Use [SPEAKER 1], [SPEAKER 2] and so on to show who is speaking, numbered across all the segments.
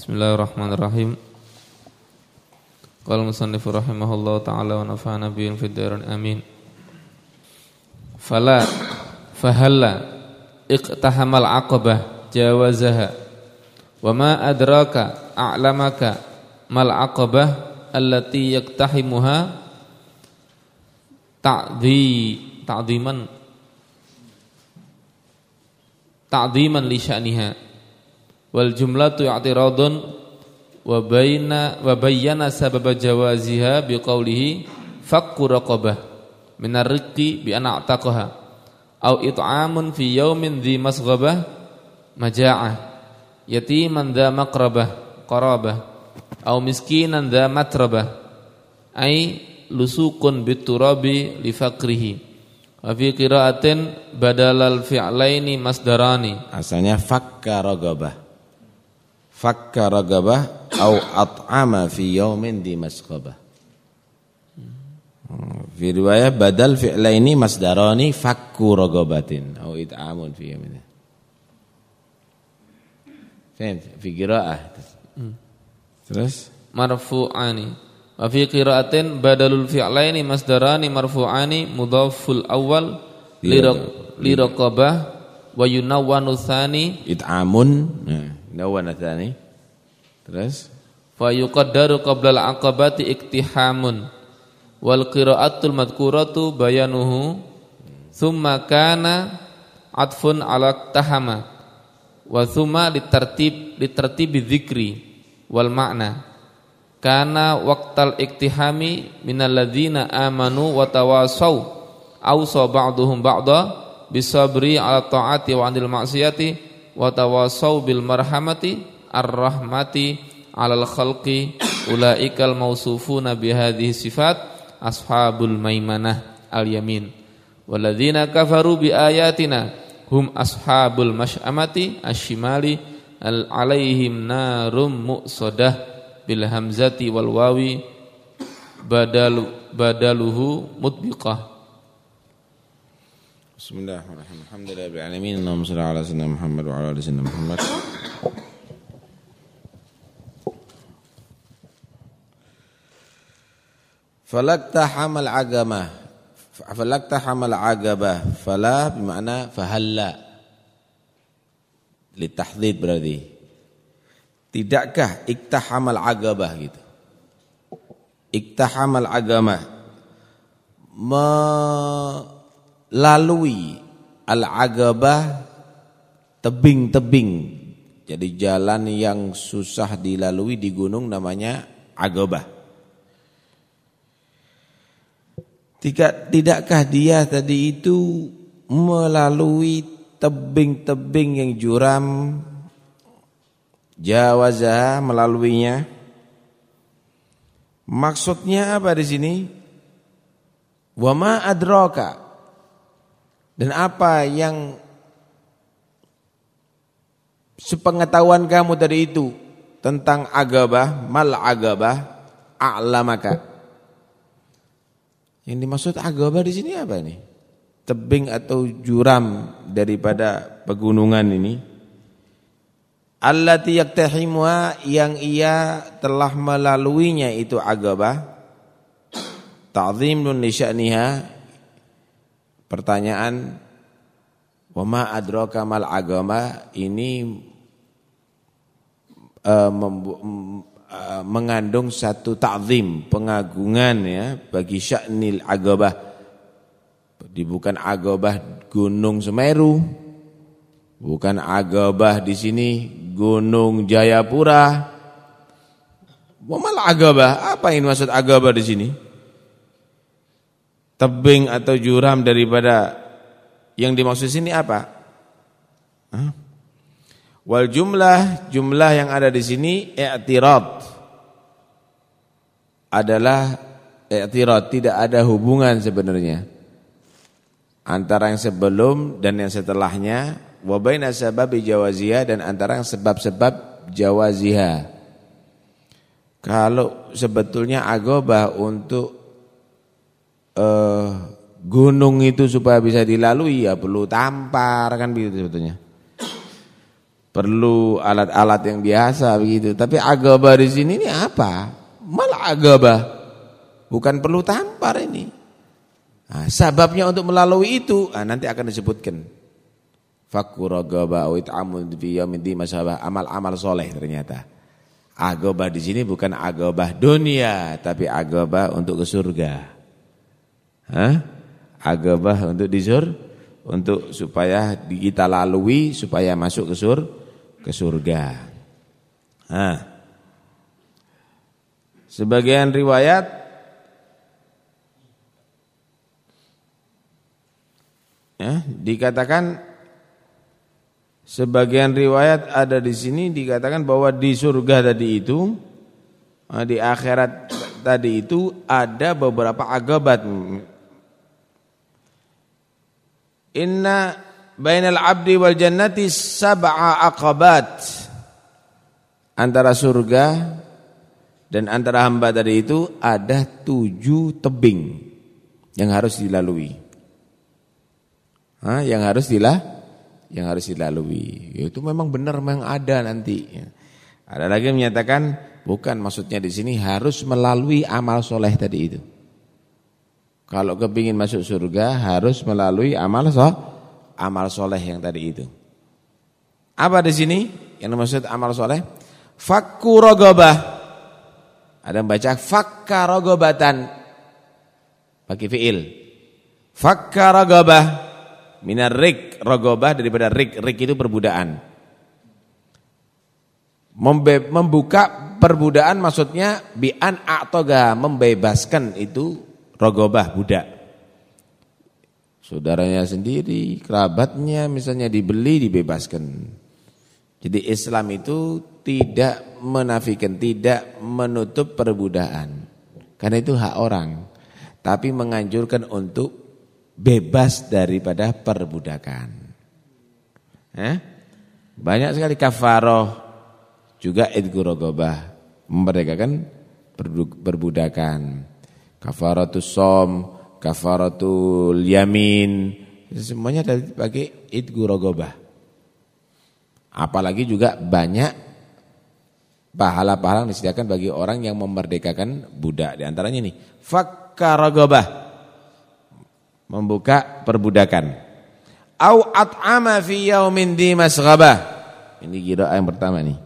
[SPEAKER 1] Bismillahirrahmanirrahim. Qala musannif rahimahullah taala wa nafa'ana bihi fid dharain amin. Fala fahalla iqtahamal aqabah jawazaha wa ma adraka a'lamaka mal aqabah allati yaktahimuha ta'dhi ta'dhiman ta'dhiman li sya'niha wal jumlatu i'tiradun wa bayna wa bayyana sabab jawaziha biqaulihi fakku raqabah min ar-riqqi bi an a'taqaha au it'amun fi yaumin dhi masghabah maja'ah yatiman dha maqrabah qarabah au miskinan dha matrabah ai lusukun biturabi li faqrihi. Wa fi qira'atin badalal fi'laini masdarani.
[SPEAKER 2] Asalnya fakka ragabah fakka ragabah au at'ama fi yaumin di masghabah fi riwayat badal fi'laini masdarani fakku ragabatin au it'amun fi yaumin. Fahim? Fi qira'ah. Terus?
[SPEAKER 1] Marfu'ani. Wa fi qira'atin badalul fi'laini masdarani marfu'ani mudhaful awal li raqabah wa yunawwanu tsani
[SPEAKER 2] it'amun. Nah nawana tsani terus?
[SPEAKER 1] Fa yuqaddaru qabla al-aqabati iktihamun wal qira'atul madhkuratu bayanuhu thumma kana atfun ala tahama wa thumma litartib litartibi dzikri wal ma'na. Kana waqtal iktihami minal ladzina amanu wa tawasaw awsa ba'duhum ba'da bisabri ala ta'ati wa 'anil ma'siyati wa tawasaw bil marhamati ar-rahmati 'alal khalqi ulaikal mausufuna bihadhihi sifat ashabul maimanah al-yamin walladzina kafaru bi ayatina hum ashabul masy'amati asyimali al alaihim narum muqsadah bil hamzati wal wawi badal badaluhu mutbiqah
[SPEAKER 2] بسم الله الرحمن الرحيم. الحمد لله رب العالمين. اللهم صل على سيدنا محمد وعلى آل سيدنا محمد. فلقتحم العقبة فلقتحم العقبة فلا بمعنى فهلا للتحديد berarti. Tidakkah iktahamal agabah gitu? Iktahamal agama. Melalui al-agabah tebing-tebing jadi jalan yang susah dilalui di gunung namanya agabah Tidak, tidakkah dia tadi itu melalui tebing-tebing yang juram jawazah melaluinya? Maksudnya apa di sini? Wa ma adraka. Dan apa yang sepengetahuan kamu tadi itu tentang agabah, mal agabah, a'lamaka. Yang dimaksud agama di sini apa ini? Tebing atau juram daripada pegunungan ini. Allati yaktahimuha yang ia telah melaluinya itu agama. Ta'zim li. Pertanyaan wa ma adraka mal agama ini uh, mengandung satu ta'zim, pengagungan ya bagi sya'nil agabah. Di bukan agabah Gunung Semeru. Bukan agabah di sini Gunung Jayapura. Malah agabah, apa ini maksud agabah di sini? Tebing atau juram daripada yang dimaksud sini apa? Wal jumlah jumlah yang ada di sini i'tirad adalah i'tirad tidak ada hubungan sebenarnya antara yang sebelum dan yang setelahnya wa baina sababi jawaziyah dan antara yang sebab-sebab jawaziha. Kalau sebetulnya agobah untuk uh, gunung itu supaya bisa dilalui ya perlu tampar kan begitu sebetulnya. perlu alat-alat yang biasa begitu. Tapi agaba di sini ini apa? Malah agaba. Bukan perlu tampar ini. Nah, sababnya untuk melalui itu nah, nanti akan disebutkan. Fakku ragaba wa it'amun fi yaumin masabah amal-amal soleh ternyata. Agaba di sini bukan agaba dunia tapi agaba untuk ke surga. Hah? Agaba untuk di surga untuk supaya kita lalui supaya masuk ke surga ke surga. Nah, sebagian riwayat ya, dikatakan sebagian riwayat ada di sini dikatakan bahwa di surga tadi itu eh, di akhirat tadi itu ada beberapa agabat. Inna bainal abdi wal jannati sab'a aqabat antara surga dan antara hamba tadi itu ada tujuh tebing yang harus dilalui. Hah, yang harus dilah yang harus dilalui. Itu memang benar memang ada nanti. Ada lagi yang menyatakan bukan maksudnya di sini harus melalui amal soleh tadi itu. Kalau kepingin masuk surga harus melalui amal soleh amal soleh yang tadi itu. Apa di sini yang dimaksud amal soleh? Fakku rogobah. Ada yang baca fakka rogobatan. Bagi fiil. Fakka rogobah. Minar rik rogobah daripada rik. Rik itu perbudakan. Membuka perbudaan maksudnya bi'an a'toga. Membebaskan itu rogobah budak saudaranya sendiri, kerabatnya misalnya dibeli dibebaskan. Jadi Islam itu tidak menafikan, tidak menutup perbudakan. Karena itu hak orang. Tapi menganjurkan untuk bebas daripada perbudakan. Eh? Banyak sekali kafaroh juga idgurogobah memerdekakan perbudakan. Kafaratus som kafaratul yamin. Semuanya dari pakai idgu rogobah apalagi juga banyak pahala-pahala disediakan bagi orang yang memerdekakan budak. Di antaranya ini fakka rogobah membuka perbudakan. Au at'ama fi yaumin di masghabah. Ini kira yang pertama nih.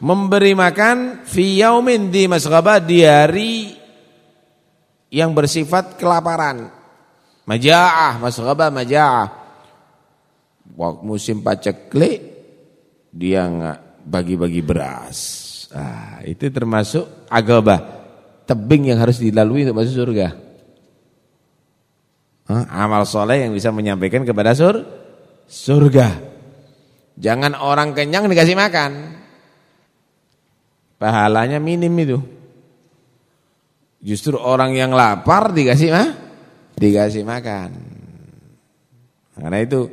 [SPEAKER 2] Memberi makan fi yaumin di masghabah di hari yang bersifat kelaparan. Maja'ah, masghabah maja'ah. Musim paceklik dia bagi-bagi beras. Ah, itu termasuk agabah, tebing yang harus dilalui untuk masuk surga. Ah, amal soleh yang bisa menyampaikan kepada sur surga. Jangan orang kenyang dikasih makan. Pahalanya minim itu. Justru orang yang lapar dikasih mah dikasih makan. Karena itu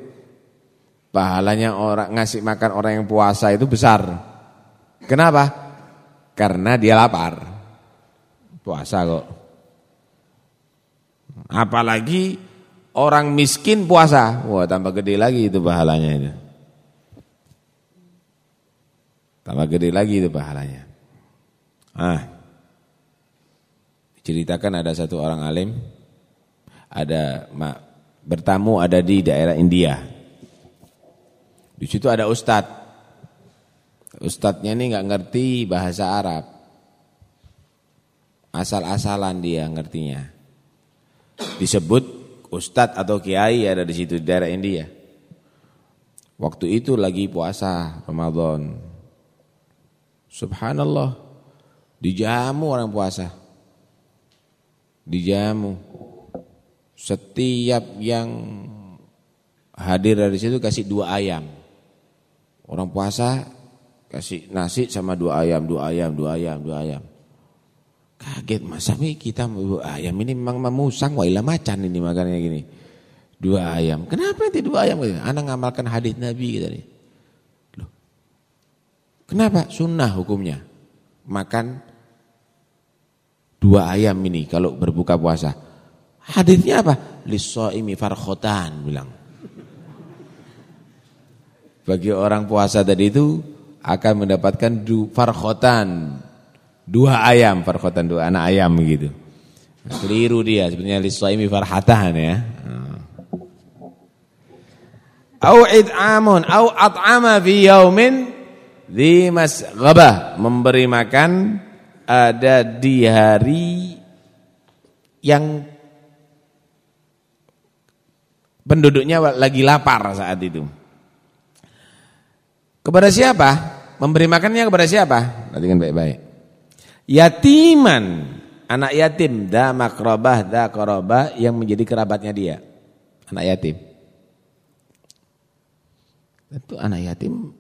[SPEAKER 2] pahalanya orang ngasih makan orang yang puasa itu besar. Kenapa? Karena dia lapar. Puasa kok. Apalagi orang miskin puasa. Wah, tambah gede lagi itu pahalanya itu. Tambah gede lagi itu pahalanya. Ah. Ceritakan ada satu orang alim ada bertamu ada di daerah India. Di situ ada ustad. Ustadnya ini nggak ngerti bahasa Arab. Asal-asalan dia ngertinya. Disebut ustad atau kiai ada di situ di daerah India. Waktu itu lagi puasa Ramadan. Subhanallah. Dijamu orang puasa dijamu. Setiap yang hadir dari situ kasih dua ayam. Orang puasa kasih nasi sama dua ayam, dua ayam, dua ayam, dua ayam. Kaget masa nih kita dua ayam ini memang memusang wailah macan ini makannya gini. Dua ayam. Kenapa nanti dua ayam? Anak ngamalkan hadis Nabi kita nih. Kenapa? Sunnah hukumnya. Makan dua ayam ini kalau berbuka puasa. Hadisnya apa? Lissaimi farkhotan bilang. bagi orang puasa tadi itu akan mendapatkan du, farkhotan dua ayam farkhotan dua anak ayam gitu keliru dia sebenarnya liswaimi farhatan ya au id'amun au at'ama fi yaumin di masghabah memberi makan ada di hari yang penduduknya lagi lapar saat itu kepada siapa? Memberi makannya kepada siapa? Perhatikan baik-baik. Yatiman, anak yatim, da makrobah, da korobah yang menjadi kerabatnya dia. Anak yatim. Tentu anak yatim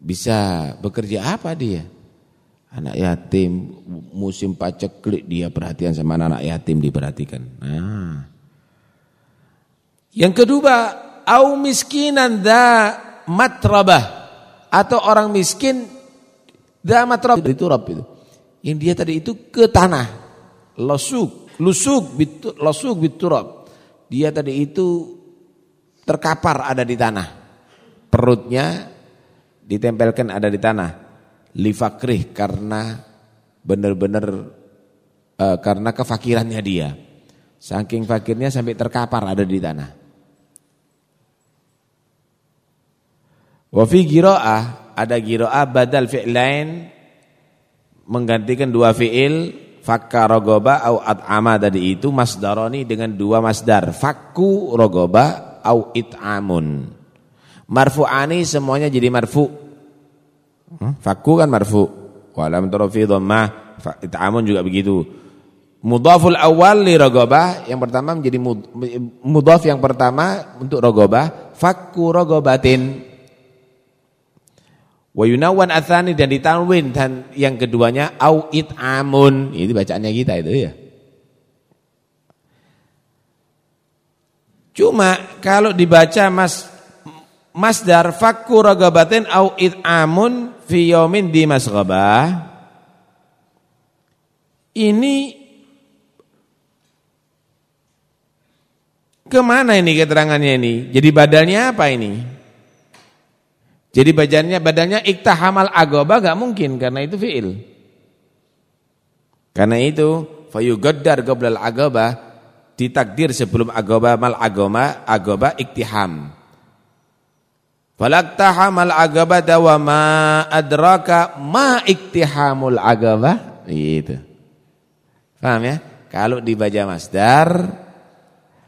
[SPEAKER 2] bisa bekerja apa dia? Anak yatim musim paceklik dia perhatian sama anak yatim diperhatikan. Nah. Yang kedua, au miskinan da matrabah atau orang miskin dah matrabah itu turab itu. Yang dia tadi itu ke tanah. Lusuk, lusuk bit lusuk biturab. Dia tadi itu terkapar ada di tanah. Perutnya ditempelkan ada di tanah. Lifakrih karena benar-benar uh, karena kefakirannya dia. Saking fakirnya sampai terkapar ada di tanah. Wa fi giro'ah ada giro'ah badal fi'lain menggantikan dua fi'il fakka rogoba au at'ama tadi itu masdaroni dengan dua masdar fakku rogoba au it'amun marfu'ani semuanya jadi marfu hmm? fakku kan marfu walam tarofi dhammah it'amun juga begitu mudhaful awal li rogoba yang pertama menjadi mudhaf yang pertama untuk rogoba fakku rogobatin Wa yunawan atsani dan ditanwin dan yang keduanya au it'amun. Ini bacaannya kita itu ya. Cuma kalau dibaca mas masdar fakku ragabatin au it'amun fi yaumin di masghabah ini ke mana ini keterangannya ini? Jadi badalnya apa ini? Jadi badannya badannya iktahamal agoba gak mungkin karena itu fiil. Karena itu fayugaddar goblal agoba ditakdir sebelum agoba mal agoma agoba iktiham. Falaktahamal agoba dawama adraka ma iktihamul agoba. Itu. Paham ya? Kalau dibaca masdar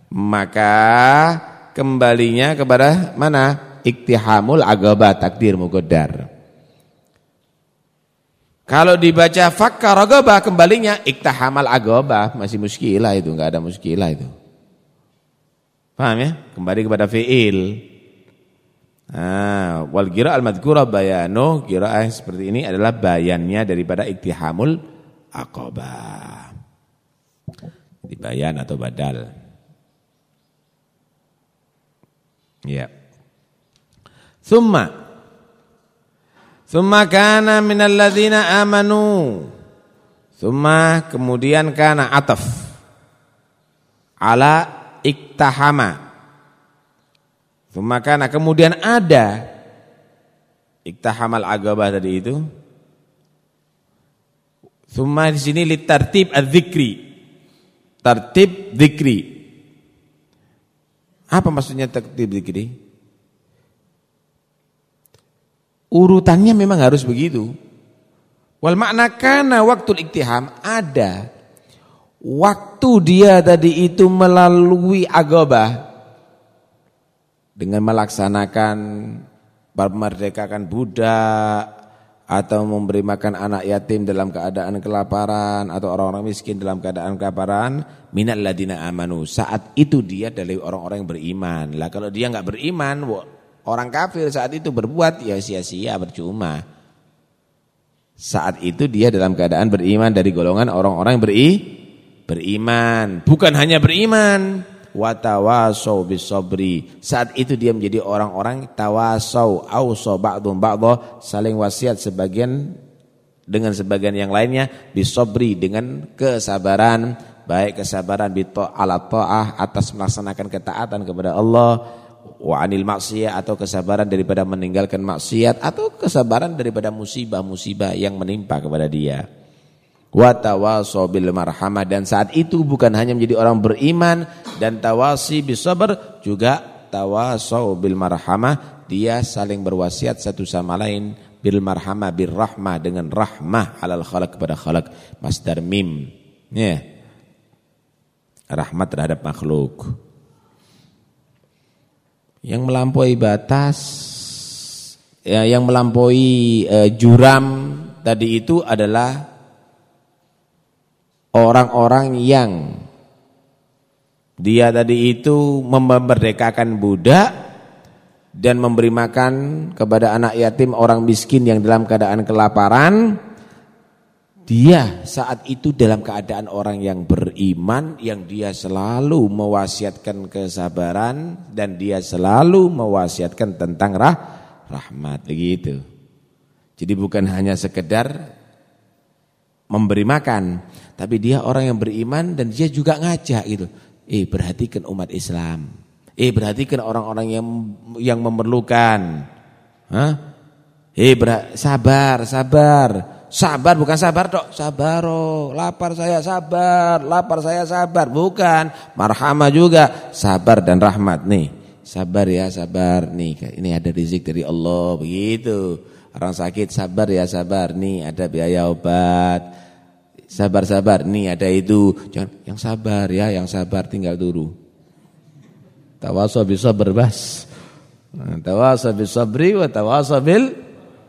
[SPEAKER 2] maka kembalinya kepada mana? iktihamul agaba takdir muqaddar. Kalau dibaca fakka ragaba kembalinya iktahamal agaba masih muskilah itu, enggak ada muskilah itu. Paham ya? Kembali kepada fiil. Nah, wal gira al madhkura bayanu, qiraah seperti ini adalah bayannya daripada iktihamul aqabah. Dibayan atau badal. Ya. Thumma Thumma kana minal ladzina amanu. Thumma kemudian kana ataf ala iktahama. Thumma kana kemudian ada iktahamal agabah tadi itu. Thumma di sini litartib adzikri. Tartib dzikri. Apa maksudnya tertib dzikri? Urutannya memang harus begitu. Wal makna kana waktu iktiham ada. Waktu dia tadi itu melalui agobah dengan melaksanakan memerdekakan budak atau memberi makan anak yatim dalam keadaan kelaparan atau orang-orang miskin dalam keadaan kelaparan minal ladina amanu. Saat itu dia dari orang-orang yang beriman. Lah kalau dia nggak beriman Orang kafir saat itu berbuat ya sia-sia percuma. Saat itu dia dalam keadaan beriman dari golongan orang-orang yang beri beriman, bukan hanya beriman, watawasau bisobri. Saat itu dia menjadi orang-orang tawasau. Auso ba'dhum ba'dha saling wasiat sebagian dengan sebagian yang lainnya. Bisobri dengan kesabaran. Baik kesabaran bito ala ta'ah atas melaksanakan ketaatan kepada Allah. Wa anil maksiyah atau kesabaran daripada meninggalkan maksiat atau kesabaran daripada musibah-musibah yang menimpa kepada dia. Wa tawasau bil marhamah dan saat itu bukan hanya menjadi orang beriman dan tawasi bisabar juga tawasau bil marhamah dia saling berwasiat satu sama lain bil marhamah bir rahmah dengan rahmah alal khalaq kepada khalaq masdar mim. Ya. Yeah. Rahmat terhadap makhluk yang melampaui batas ya, yang melampaui uh, juram tadi itu adalah orang-orang yang dia tadi itu memerdekakan budak dan memberi makan kepada anak yatim orang miskin yang dalam keadaan kelaparan dia saat itu dalam keadaan orang yang beriman yang dia selalu mewasiatkan kesabaran dan dia selalu mewasiatkan tentang rah, rahmat begitu. Jadi bukan hanya sekedar memberi makan, tapi dia orang yang beriman dan dia juga ngajak gitu. Eh perhatikan umat Islam. Eh perhatikan orang-orang yang yang memerlukan. Hah? Eh sabar, sabar. Sabar bukan sabar dok, sabar oh, lapar saya sabar, lapar saya sabar, bukan. Marhamah juga, sabar dan rahmat nih. Sabar ya, sabar nih. Ini ada rizik dari Allah begitu. Orang sakit sabar ya, sabar nih ada biaya obat. Sabar-sabar nih ada itu. Jangan yang sabar ya, yang sabar tinggal dulu. Tawasau bisa berbas. Tawasau bisabri wa tawasau bil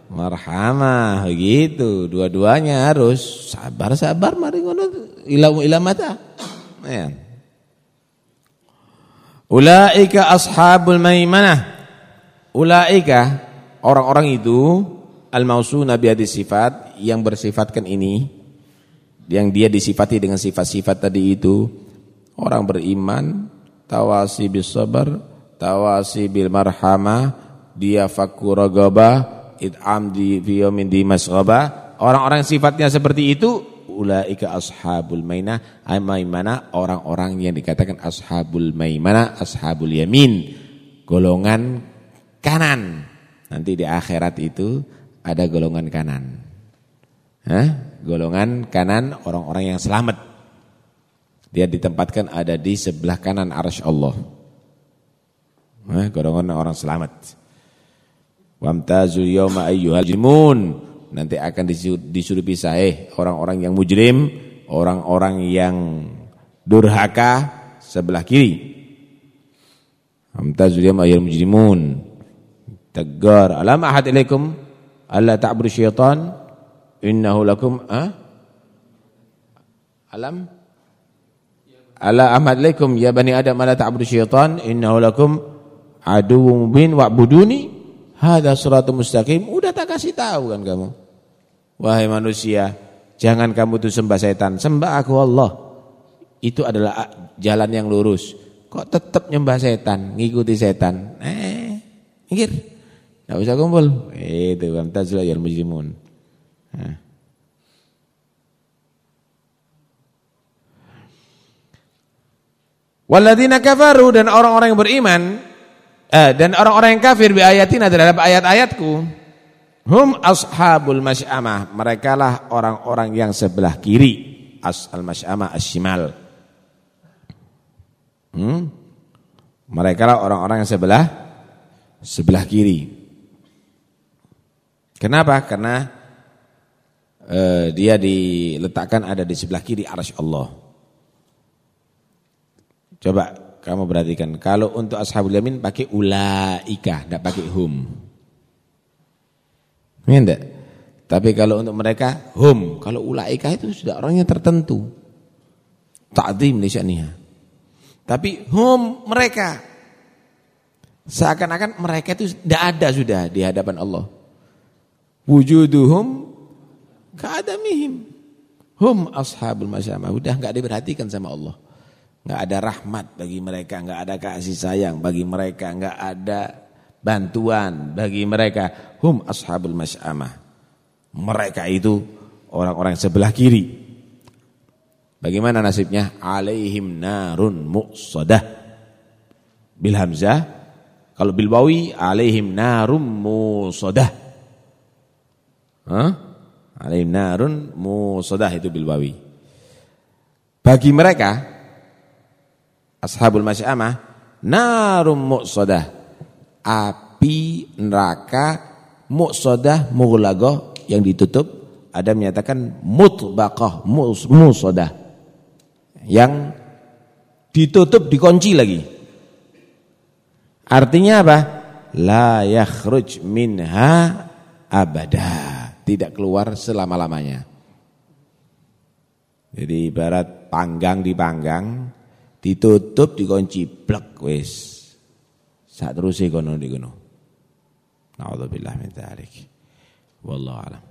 [SPEAKER 2] marhamah gitu dua-duanya harus sabar-sabar mari ngono ilamu ilamata ya ulaika ashabul maimanah ulaika orang-orang itu al-mausuna bi sifat yang bersifatkan ini yang dia disifati dengan sifat-sifat tadi itu orang beriman tawasi bis sabar tawasi bil marhamah dia fakuragabah id'am di fi di masghaba orang-orang sifatnya seperti itu ulaika ashabul maina. Maimana? Orang-orang yang dikatakan ashabul maimana ashabul yamin. Golongan kanan. Nanti di akhirat itu ada golongan kanan. Hah? Golongan kanan orang-orang yang selamat dia ditempatkan ada di sebelah kanan arsy Allah Hah? golongan orang selamat Wamtazul yawma ayyuhal jimun. Nanti akan disuruh pisah eh orang-orang yang mujrim, orang-orang yang durhaka sebelah kiri. Wamtazul yawma ayyuhal mujrimun. Tegar, alam ahad ilaikum alla syaitan innahu lakum ah? Alam Ala ahad ilaikum ya bani adam alla ta'budu syaitan innahu lakum aduwwum mubin wa'buduni Hada suratul mustaqim, udah tak kasih tahu kan kamu. Wahai manusia, jangan kamu tuh sembah setan, sembah aku Allah. Itu adalah jalan yang lurus. Kok tetap nyembah setan, ngikuti setan? Eh, mikir. Enggak usah kumpul. Itu wamtazila ya mujrimun. Nah. Waladina kafaru dan orang-orang yang beriman eh, dan orang-orang yang kafir bi ayatina terhadap ayat-ayatku hum ashabul masyamah. Mereka lah orang-orang yang sebelah kiri. As al masyamah asyimal hmm? mereka lah orang-orang yang sebelah sebelah kiri. Kenapa? Karena eh, dia diletakkan ada di sebelah kiri arsy Allah coba kamu perhatikan. Kalau untuk ashabul yamin pakai ulaika, tidak pakai hum. Iya enggak? Tapi kalau untuk mereka hum. Kalau ulaika itu sudah orangnya tertentu. Ta'zim li sya'niha. Tapi hum mereka. Seakan-akan mereka itu tidak ada sudah di hadapan Allah. Wujuduhum ka'adamihim. Hum ashabul masyamah. Sudah enggak diperhatikan sama Allah nggak ada rahmat bagi mereka, nggak ada kasih sayang bagi mereka, nggak ada bantuan bagi mereka. Hum ashabul mas'amah. Mereka itu orang-orang sebelah kiri. Bagaimana nasibnya? Alaihim narun muqsadah. Bil hamzah Kalau bilbawi alaihim narum musodah. Hah? Alaihim narun musodah itu bilbawi. Bagi mereka ashabul masyamah narum musodah api neraka musodah mughlagoh yang ditutup ada menyatakan mutbaqah musodah yang ditutup dikunci lagi Artinya apa? La yakhruj minha abada. Tidak keluar selama-lamanya. Jadi ibarat panggang dipanggang, ditutup dikunci blek wis. Sak terus kono di kono. Nauzubillah min dzalik. Wallahu alam.